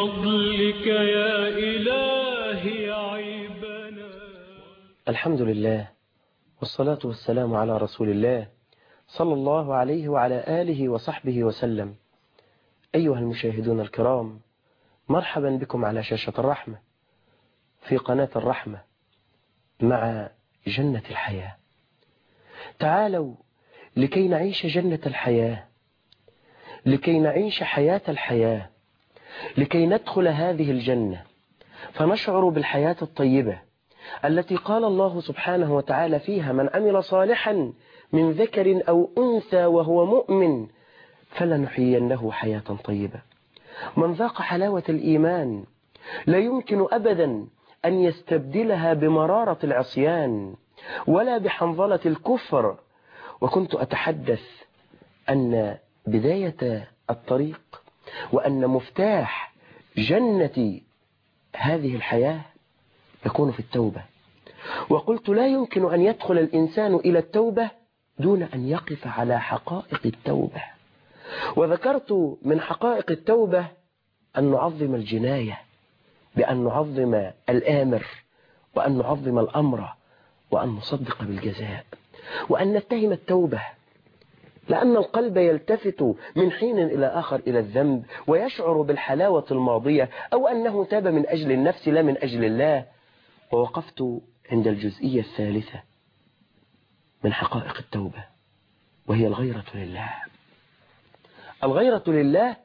فضلك يا إلهي عيبنا. الحمد لله والصلاة والسلام على رسول الله صلى الله عليه وعلى آله وصحبه وسلم. أيها المشاهدون الكرام مرحبا بكم على شاشة الرحمة في قناة الرحمة مع جنة الحياة. تعالوا لكي نعيش جنة الحياة لكي نعيش حياة الحياة. لكي ندخل هذه الجنة. فنشعر بالحياة الطيبة التي قال الله سبحانه وتعالى فيها من عمل صالحا من ذكر أو أنثى وهو مؤمن فلنحيينه حياة طيبة. من ذاق حلاوة الإيمان لا يمكن أبدا أن يستبدلها بمرارة العصيان ولا بحنظلة الكفر. وكنت أتحدث أن بداية الطريق وأن مفتاح جنة هذه الحياة يكون في التوبة. وقلت لا يمكن أن يدخل الإنسان إلى التوبة دون أن يقف على حقائق التوبة. وذكرت من حقائق التوبة أن نعظم الجناية بأن نعظم الآمر وأن نعظم الأمر وأن نصدق بالجزاء وأن نتهم التوبة. لأن القلب يلتفت من حين إلى آخر إلى الذنب ويشعر بالحلاوة الماضية أو أنه تاب من أجل النفس لا من أجل الله. ووقفت عند الجزئية الثالثة من حقائق التوبة وهي الغيرة لله. الغيرة لله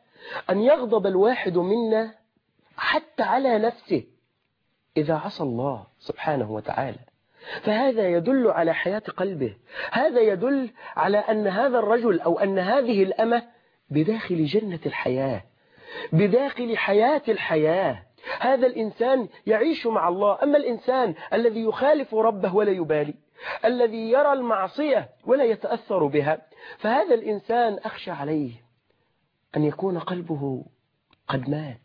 أن يغضب الواحد منا حتى على نفسه إذا عصى الله سبحانه وتعالى. فهذا يدل على حياة قلبه. هذا يدل على أن هذا الرجل أو أن هذه الأمة بداخل جنة الحياة بداخل حياة الحياة. هذا الإنسان يعيش مع الله. أما الإنسان الذي يخالف ربه ولا يبالي الذي يرى المعصية ولا يتأثر بها فهذا الإنسان أخشى عليه أن يكون قلبه قد مات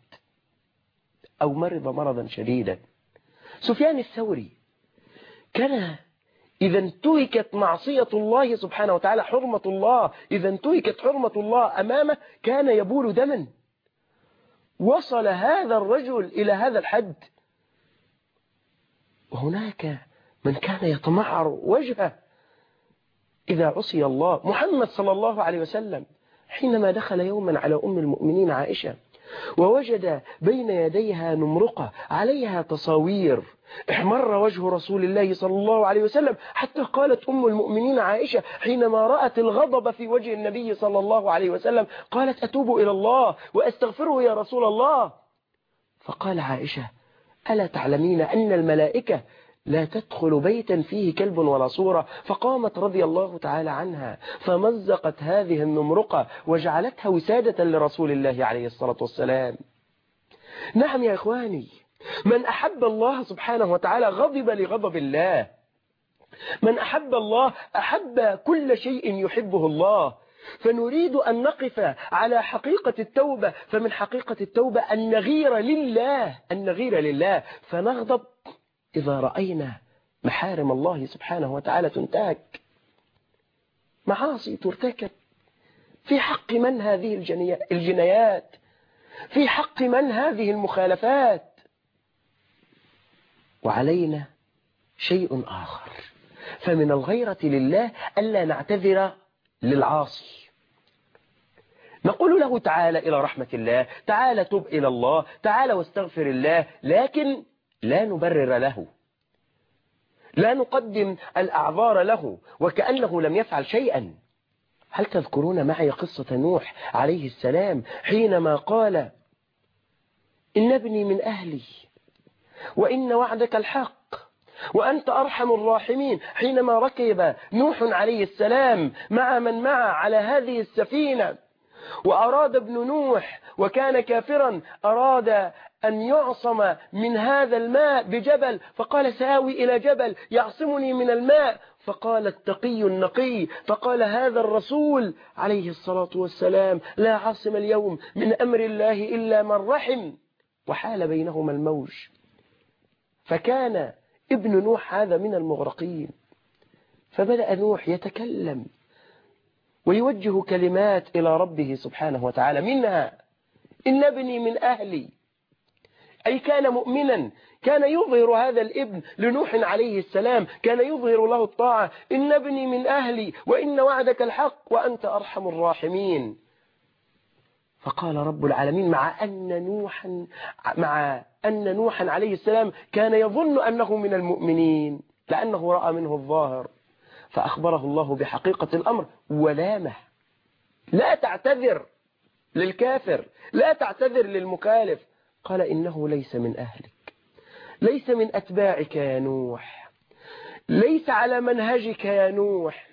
أو مرض مرضا شديدا. سفيان الثوري كان إذا انتهكت معصية الله سبحانه وتعالى حرمة الله. إذا انتهكت حرمة الله أمامه كان يبول دما. وصل هذا الرجل إلى هذا الحد. وهناك من كان يتمعر وجهه. إذا عصي الله محمد صلى الله عليه وسلم حينما دخل يوما على أم المؤمنين عائشة ووجد بين يديها نمرقة عليها تصاوير. احمر وجه رسول الله صلى الله عليه وسلم حتى قالت أم المؤمنين عائشة حينما رأت الغضب في وجه النبي صلى الله عليه وسلم قالت أتوب إلى الله وأستغفره يا رسول الله. فقال عائشة ألا تعلمين أن الملائكة لا تدخل بيتا فيه كلب ولا صورة. فقامت رضي الله تعالى عنها فمزقت هذه النمرقة وجعلتها وسادة لرسول الله عليه الصلاة والسلام. نعم يا إخواني من أحب الله سبحانه وتعالى غضب لغضب الله. من أحب الله أحب كل شيء يحبه الله. فنريد أن نقف على حقيقة التوبة. فمن حقيقة التوبة أن نغير لله أن نغير لله. فنغضب. إذا رأينا محارم الله سبحانه وتعالى تنتهك معاصي ترتكب. في حق من هذه الجنايات؟ في حق من هذه المخالفات؟ وعلينا شيء آخر. فمن الغيرة لله ألا نعتذر للعاصي. نقول له تعالى إلى رحمة الله تعالى تب إلى الله تعالى واستغفر الله لكن لا نبرر له. لا نقدم الأعذار له وكأنه لم يفعل شيئا. هل تذكرون معي قصة نوح عليه السلام حينما قال إن ابني من أهلي وإن وعدك الحق وأنت أرحم الراحمين. حينما ركب نوح عليه السلام مع من معه على هذه السفينة وأراد ابن نوح وكان كافرا أراد أن يعصم من هذا الماء بجبل فقال سآوي إلى جبل يعصمني من الماء. فقال التقي النقي فقال هذا الرسول عليه الصلاة والسلام لا عاصم اليوم من أمر الله إلا من رحم. وحال بينهما الموج. فكان ابن نوح هذا من المغرقين. فبدأ نوح يتكلم ويوجه كلمات إلى ربه سبحانه وتعالى منها إن ابني من أهلي. أي كان مؤمنا كان يظهر هذا الابن لنوح عليه السلام كان يظهر له الطاعة إن ابني من أهلي وإن وعدك الحق وأنت أرحم الراحمين. فقال رب العالمين مع أن نوحا مع أن نوحا عليه السلام كان يظن أنه من المؤمنين لأنه رأى منه الظاهر. فأخبره الله بحقيقة الأمر ولامه. لا تعتذر للكافر لا تعتذر للمكالف. قال إنه ليس من أهلك. ليس من أتباعك يا نوح. ليس على منهجك يا نوح.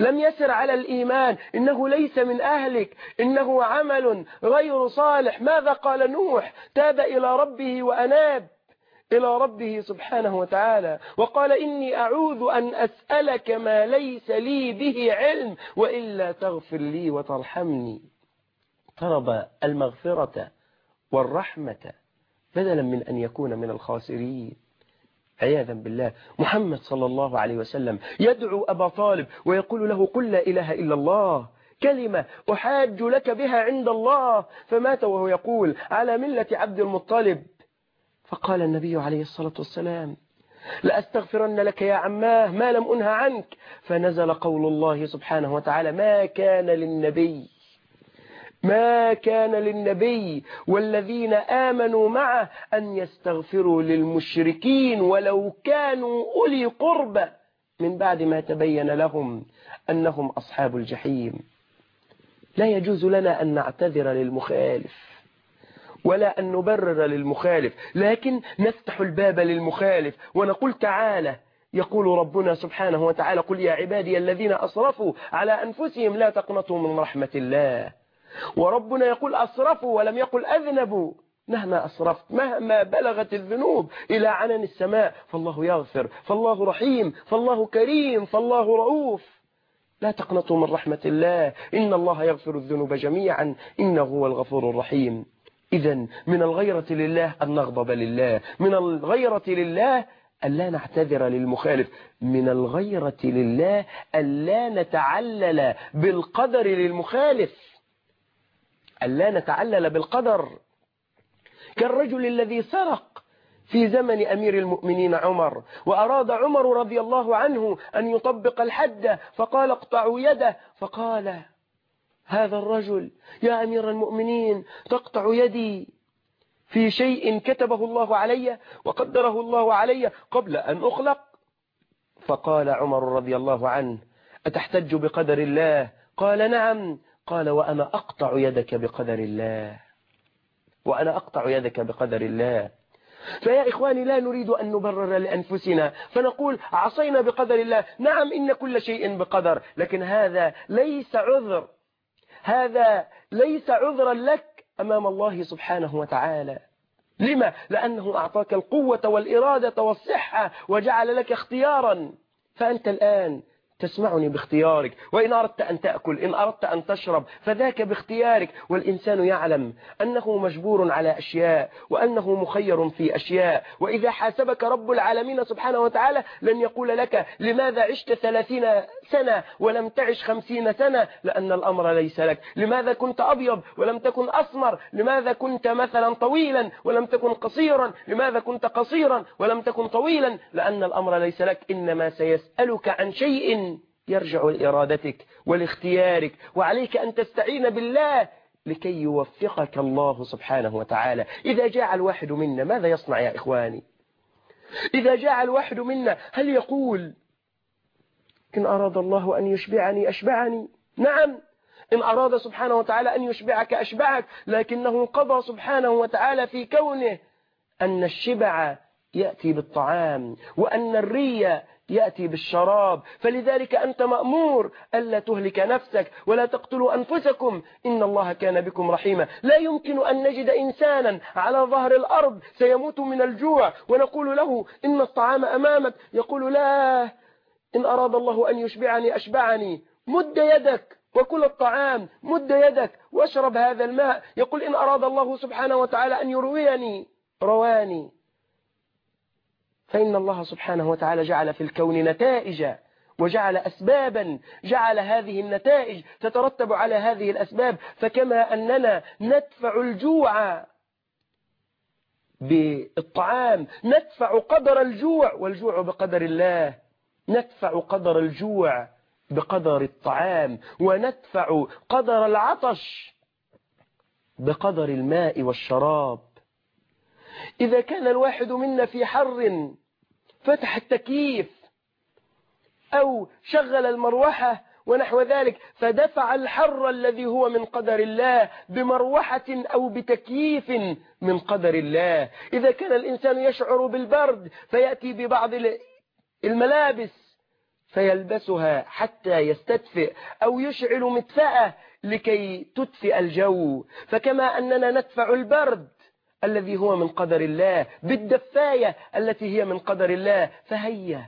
لم يسر على الإيمان إنه ليس من أهلك. إنه عمل غير صالح. ماذا قال نوح؟ تاب إلى ربه وأناب إلى ربه سبحانه وتعالى. وقال إني أعوذ أن أسألك ما ليس لي به علم وإلا تغفر لي وترحمني. طلب المغفرة والرحمة بدلا من أن يكون من الخاسرين. عياذا بالله. محمد صلى الله عليه وسلم يدعو أبا طالب ويقول له قل لا إله إلا الله. كلمة أحاج لك بها عند الله. فمات وهو يقول على ملة عبد المطلب. فقال النبي عليه الصلاة والسلام لأستغفرن لك يا عماه ما لم أنهى عنك. فنزل قول الله سبحانه وتعالى ما كان للنبي. ما كان للنبي والذين آمنوا معه أن يستغفروا للمشركين ولو كانوا أولي قربة من بعد ما تبين لهم أنهم أصحاب الجحيم. لا يجوز لنا أن نعتذر للمخالف ولا أن نبرر للمخالف لكن نفتح الباب للمخالف ونقول تعالى يقول ربنا سبحانه وتعالى قل يا عبادي الذين أصرفوا على أنفسهم لا تقنطوا من رحمة الله. وربنا يقول أسرفوا ولم يقل أذنبوا. مهما أسرفت مهما بلغت الذنوب إلى عنن السماء فالله يغفر فالله رحيم فالله كريم فالله رؤوف. لا تقنطوا من رحمة الله. إن الله يغفر الذنوب جميعا. إنه هو الغفور الرحيم. إذا من الغيرة لله أن نغضب لله. من الغيرة لله ألا نعتذر للمخالف. من الغيرة لله ألا نتعلل بالقدر للمخالف. ألا نتعلل بالقدر كالرجل الذي سرق في زمن أمير المؤمنين عمر وأراد عمر رضي الله عنه أن يطبق الحد فقال اقطعوا يده فقال هذا الرجل يا أمير المؤمنين تقطع يدي في شيء كتبه الله علي وقدره الله علي قبل أن أخلق؟ فقال عمر رضي الله عنه أتحتج بقدر الله؟ قال نعم قال وأنا أقطع يدك بقدر الله. وأنا أقطع يدك بقدر الله. فيا إخواني لا نريد أن نبرر لأنفسنا. فنقول عصينا بقدر الله. نعم إن كل شيء بقدر. لكن هذا ليس عذر. هذا ليس عذرا لك أمام الله سبحانه وتعالى. لما؟ لأنه أعطاك القوة والإرادة والصحة وجعل لك اختيارا. فأنت الآن تسمعني باختيارك. وإن أردت أن تأكل إن أردت أن تشرب فذاك باختيارك. والإنسان يعلم أنه مجبور على أشياء وأنه مخير في أشياء. وإذا حاسبك رب العالمين سبحانه وتعالى لن يقول لك لماذا عشت ثلاثين سنة ولم تعش خمسين سنة؟ لأن الأمر ليس لك. لماذا كنت أبيض ولم تكن أسمر؟ لماذا كنت مثلا طويلا ولم تكن قصيرا؟ لماذا كنت قصيرا ولم تكن طويلا؟ لأن الأمر ليس لك. إنما سيسألك عن شيء يرجع لإرادتك ولاختيارك وعليك أن تستعين بالله لكي يوفقك الله سبحانه وتعالى. إذا جاء الواحد منا ماذا يصنع يا إخواني؟ إذا جاء الواحد منا هل يقول إن أراد الله أن يشبعني أشبعني؟ نعم. إن أراد سبحانه وتعالى أن يشبعك أشبعك. لكنه قضى سبحانه وتعالى في كونه أن الشبع يأتي بالطعام وأن الري يأتي بالشراب. فلذلك أنت مأمور. ألا تهلك نفسك ولا تقتلوا أنفسكم. إن الله كان بكم رحيما. لا يمكن أن نجد إنسانا على ظهر الأرض سيموت من الجوع ونقول له إن الطعام أمامك. يقول لا إن أراد الله أن يشبعني أشبعني. مد يدك وكل الطعام مد يدك واشرب هذا الماء. يقول إن أراد الله سبحانه وتعالى أن يرويني رواني. فإن الله سبحانه وتعالى جعل في الكون نتائج وجعل أسبابا جعل هذه النتائج تترتب على هذه الأسباب فكما أننا ندفع الجوع بالطعام ندفع قدر الجوع والجوع بقدر الله ندفع قدر الجوع بقدر الطعام وندفع قدر العطش بقدر الماء والشراب. إذا كان الواحد منا في حر فتح التكييف أو شغل المروحة ونحو ذلك فدفع الحر الذي هو من قدر الله بمروحة أو بتكييف من قدر الله. إذا كان الإنسان يشعر بالبرد فيأتي ببعض الملابس فيلبسها حتى يستدفئ أو يشعل مدفأة لكي تدفئ الجو. فكما أننا ندفع البرد الذي هو من قدر الله بالدفاية التي هي من قدر الله. فهيا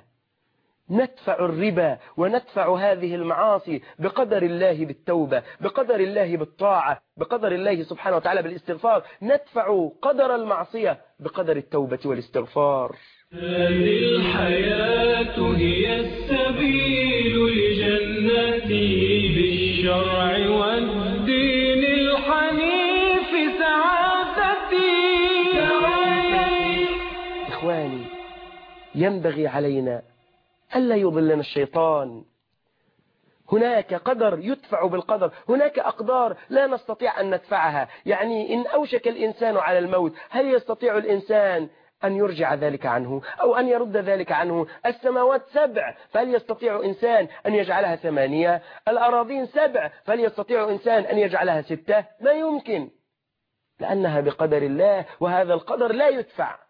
ندفع الربا وندفع هذه المعاصي بقدر الله بالتوبة بقدر الله بالطاعة بقدر الله سبحانه وتعالى بالاستغفار. ندفع قدر المعصية بقدر التوبة والاستغفار. هذه الحياة هي السبيل لجنتي بالشرع والدين. ينبغي علينا ألا يضلنا الشيطان. هناك قدر يدفع بالقدر هناك أقدار لا نستطيع أن ندفعها. يعني إن أوشك الإنسان على الموت هل يستطيع الإنسان أن يرجع ذلك عنه أو أن يرد ذلك عنه؟ السماوات سبع فهل يستطيع إنسان أن يجعلها ثمانية؟ الأراضين سبع فهل يستطيع إنسان أن يجعلها ستة؟ ما يمكن لأنها بقدر الله وهذا القدر لا يدفع.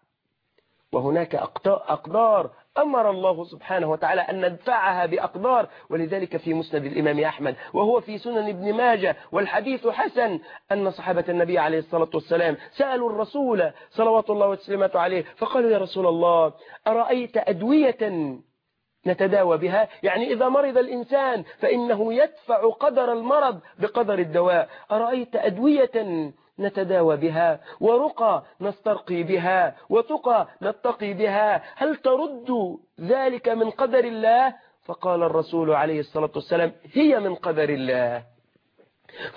وهناك أقدار أمر الله سبحانه وتعالى أن ندفعها بأقدار ولذلك في مسند الإمام أحمد وهو في سنن ابن ماجة والحديث حسن أن صحابة النبي عليه الصلاة والسلام سألوا الرسول صلوات الله وسلامته عليه فقالوا يا رسول الله أرأيت أدوية نتداوى بها؟ يعني إذا مرض الإنسان فإنه يدفع قدر المرض بقدر الدواء. أرأيت أدوية نتداوى بها ورقى نسترقي بها وتقى نتقي بها. هل ترد ذلك من قدر الله؟ فقال الرسول عليه الصلاة والسلام هي من قدر الله.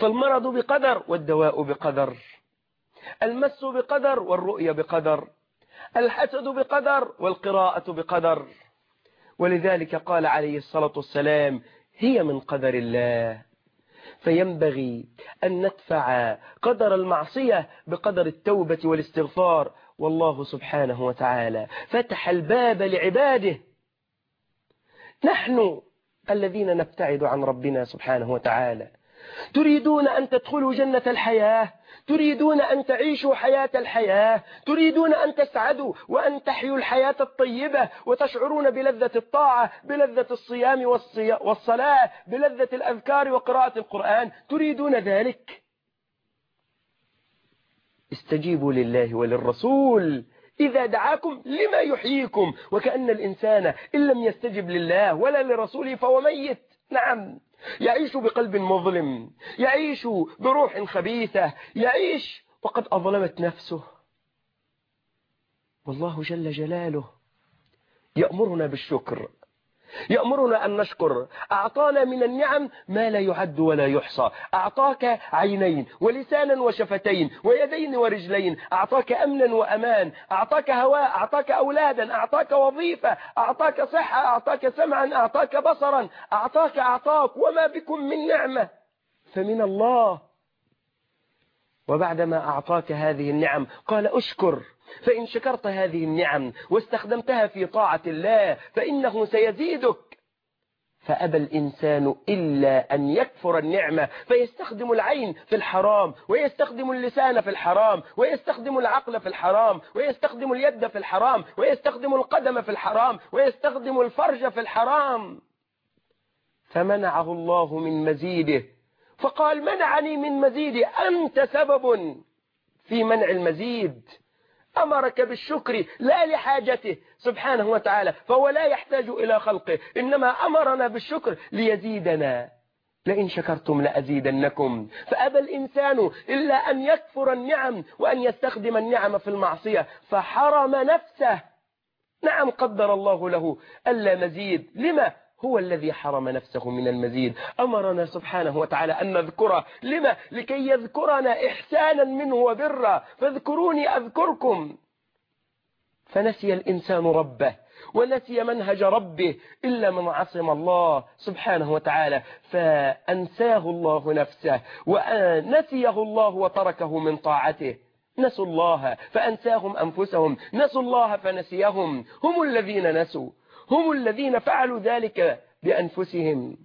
فالمرض بقدر والدواء بقدر المس بقدر والرؤية بقدر الحسد بقدر والقراءة بقدر. ولذلك قال عليه الصلاة والسلام هي من قدر الله. فينبغي أن ندفع قدر المعصية بقدر التوبة والاستغفار. والله سبحانه وتعالى فتح الباب لعباده. نحن الذين نبتعد عن ربنا سبحانه وتعالى. تريدون أن تدخلوا جنة الحياة تريدون أن تعيشوا حياة الحياة تريدون أن تسعدوا وأن تحيوا الحياة الطيبة وتشعرون بلذة الطاعة بلذة الصيام والصلاة بلذة الأذكار وقراءة القرآن تريدون ذلك؟ استجيبوا لله وللرسول. إذا دعاكم لما يحييكم وكأن الإنسان إن لم يستجب لله ولا لرسوله فهو ميت. نعم. يعيش بقلب مظلم يعيش بروح خبيثة يعيش وقد أظلمت نفسه. والله جل جلاله يأمرنا بالشكر. يأمرنا أن نشكر. أعطانا من النعم ما لا يعد ولا يحصى. أعطاك عينين ولسانا وشفتين ويدين ورجلين. أعطاك أمنا وأمان. أعطاك هواء أعطاك أولادا. أعطاك وظيفة. أعطاك صحة. أعطاك سمعا. أعطاك بصرا. أعطاك أعطاك. وما بكم من نعمة. فمن الله. وبعدما أعطاك هذه النعم قال أشكر. فإن شكرت هذه النعم واستخدمتها في طاعة الله فإنه سيزيدك. فأبى الإنسان إلا أن يكفر النعمة فيستخدم العين في الحرام ويستخدم اللسان في الحرام ويستخدم العقل في الحرام ويستخدم اليد في الحرام ويستخدم القدم في الحرام ويستخدم الفرج في الحرام. فمنعه الله من مزيده. فقال منعني من مزيدي أنت سبب في منع المزيد. أمرك بالشكر لا لحاجته سبحانه وتعالى فهو لا يحتاج إلى خلقه إنما أمرنا بالشكر ليزيدنا. لئن شكرتم لأزيدنكم. فأبى الإنسان إلا أن يكفر النعم وأن يستخدم النعم في المعصية فحرم نفسه. نعم قدر الله له ألا مزيد. لما؟ هو الذي حرم نفسه من المزيد. أمرنا سبحانه وتعالى أن نذكره. لما؟ لكي يذكرنا إحسانا منه وبرا. فاذكروني أذكركم. فنسي الإنسان ربه ونسي منهج ربه إلا من عصم الله سبحانه وتعالى. فأنساه الله نفسه ونسيه الله وتركه من طاعته. نسوا الله فأنساهم أنفسهم. نسوا الله فنسيهم. هم الذين نسوا. هم الذين فعلوا ذلك بأنفسهم.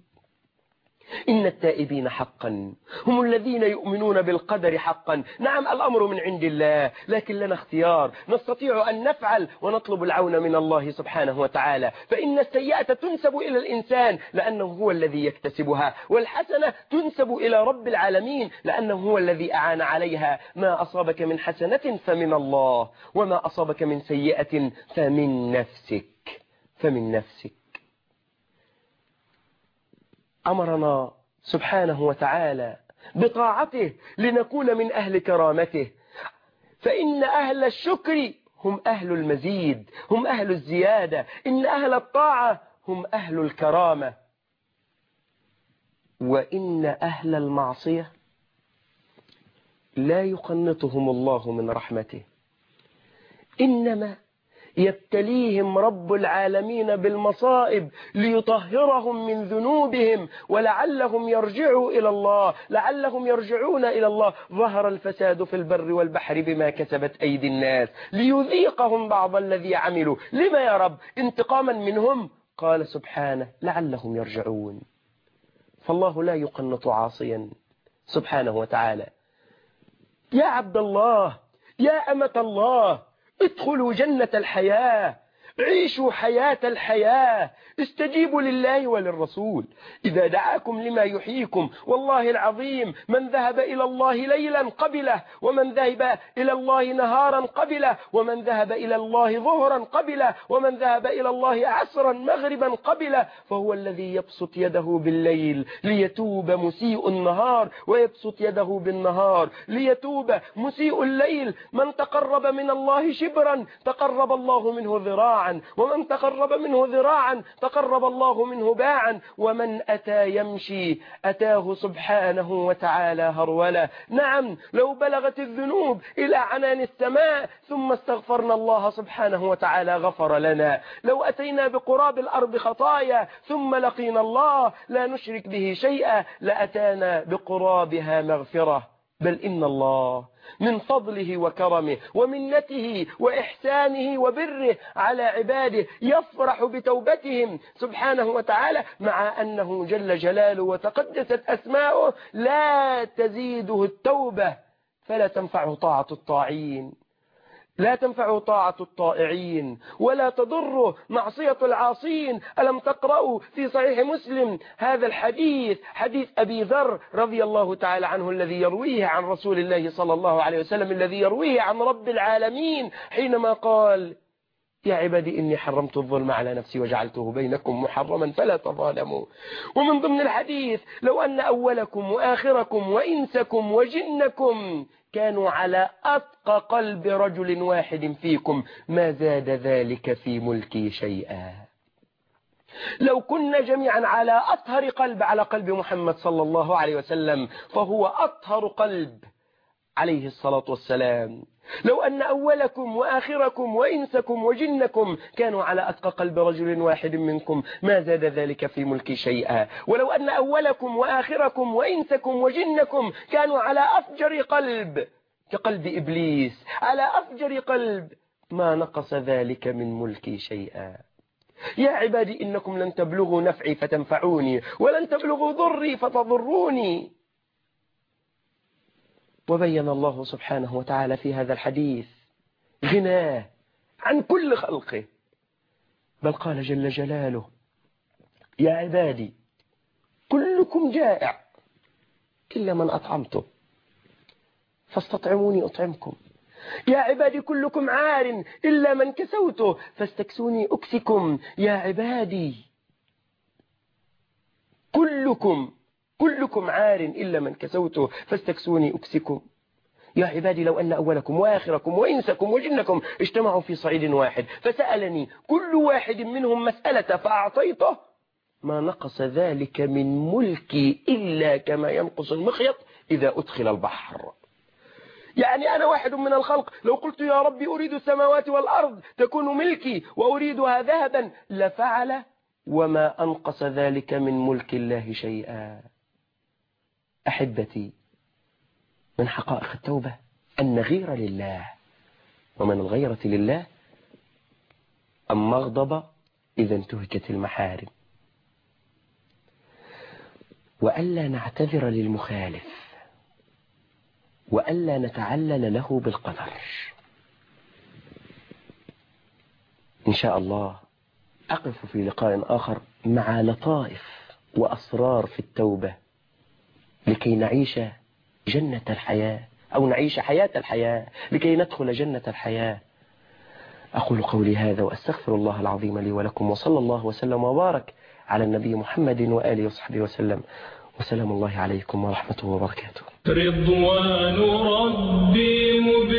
إن التائبين حقا هم الذين يؤمنون بالقدر حقا. نعم الأمر من عند الله لكن لنا اختيار. نستطيع أن نفعل ونطلب العون من الله سبحانه وتعالى. فإن السيئة تنسب إلى الإنسان لأنه هو الذي يكتسبها والحسنة تنسب إلى رب العالمين لأنه هو الذي أعان عليها. ما أصابك من حسنة فمن الله وما أصابك من سيئة فمن نفسك. فمن نفسك. أمرنا سبحانه وتعالى بطاعته لنكون من أهل كرامته. فإن أهل الشكر هم أهل المزيد هم أهل الزيادة. إن أهل الطاعة هم أهل الكرامة. وإن أهل المعصية لا يقنطهم الله من رحمته. إنما يبتليهم رب العالمين بالمصائب ليطهرهم من ذنوبهم ولعلهم يرجعوا إلى الله لعلهم يرجعون إلى الله. ظهر الفساد في البر والبحر بما كسبت أيدي الناس ليذيقهم بعض الذي عملوا. لما يا رب؟ انتقاما منهم؟ قال سبحانه لعلهم يرجعون. فالله لا يقنط عاصيا. سبحانه وتعالى يا عبد الله يا أمة الله ادخلوا جنة الحياة. عيشوا حياة الحياة. استجيبوا لله وللرسول. إذا دعاكم لما يحييكم والله العظيم من ذهب إلى الله ليلا قبله ومن ذهب إلى الله نهارا قبله ومن ذهب إلى الله ظهرا قبله ومن ذهب إلى الله عصرا مغربا قبله فهو الذي يبسط يده بالليل ليتوب مسيء النهار ويبسط يده بالنهار ليتوب مسيء الليل. من تقرب من الله شبرا تقرب الله منه ذراعا. ومن تقرب منه ذراعا تقرب الله منه باعا ومن أتى يمشي أتاه سبحانه وتعالى هرولا نعم لو بلغت الذنوب إلى عنان السماء ثم استغفرنا الله سبحانه وتعالى غفر لنا. لو أتينا بقراب الأرض خطايا ثم لقينا الله لا نشرك به شيئا لأتانا بقرابها مغفرة. بل إن الله من فضله وكرمه ومنته وإحسانه وبره على عباده يفرح بتوبتهم سبحانه وتعالى مع أنه جل جلاله وتقدست أسماؤه لا تزيده التوبة فلا تنفعه طاعة الطاعين. لا تنفع طاعة الطائعين ولا تضر معصية العاصين. ألم تقرأوا في صحيح مسلم هذا الحديث حديث أبي ذر رضي الله تعالى عنه الذي يرويه عن رسول الله صلى الله عليه وسلم الذي يرويه عن رب العالمين حينما قال يا عبادي إني حرمت الظلم على نفسي وجعلته بينكم محرما فلا تظالموا. ومن ضمن الحديث لو أن أولكم وآخركم وإنسكم وجنكم كانوا على أتقى قلب رجل واحد فيكم ما زاد ذلك في ملكي شيئا. لو كنا جميعا على أطهر قلب على قلب محمد صلى الله عليه وسلم فهو أطهر قلب عليه الصلاة والسلام. لو أن أولكم وآخركم وإنسكم وجنكم كانوا على أتقى قلب رجل واحد منكم ما زاد ذلك في ملك شيئا. ولو أن أولكم وآخركم وإنسكم وجنكم كانوا على أفجر قلب كقلب إبليس على أفجر قلب. ما نقص ذلك من ملكي شيئا. يا عبادي إنكم لن تبلغوا نفعي فتنفعوني ولن تبلغوا ضري فتضروني. وبين الله سبحانه وتعالى في هذا الحديث غناه عن كل خلقه. بل قال جل جلاله يا عبادي كلكم جائع إلا من أطعمته فاستطعموني أطعمكم. يا عبادي كلكم عار إلا من كسوته فاستكسوني أكسكم. يا عبادي كلكم كلكم عار إلا من كسوته فاستكسوني أكسكم. يا عبادي لو أن أولكم وآخركم وإنسكم وجنكم اجتمعوا في صعيد واحد فسألني كل واحد منهم مسألة فأعطيته. ما نقص ذلك من ملكي إلا كما ينقص المخيط إذا أدخل البحر. يعني أنا واحد من الخلق. لو قلت يا ربي أريد السماوات والأرض تكون ملكي وأريدها ذهبا لفعل وما أنقص ذلك من ملك الله شيئا. أحبتي من حقائق التوبة أن نغير لله ومن الغيرة لله أما اغضب إذا انتهكت المحارم. وألا نعتذر للمخالف وألا نتعلل له بالقدر. إن شاء الله أقف في لقاء آخر مع لطائف وأسرار في التوبة. لكي نعيش جنة الحياة أو نعيش حياة الحياة لكي ندخل جنة الحياة. أقول قولي هذا وأستغفر الله العظيم لي ولكم وصلى الله وسلم وبارك على النبي محمد وآله وصحبه وسلم. وسلام الله عليكم ورحمته وبركاته. رضوان ربي مبتغاي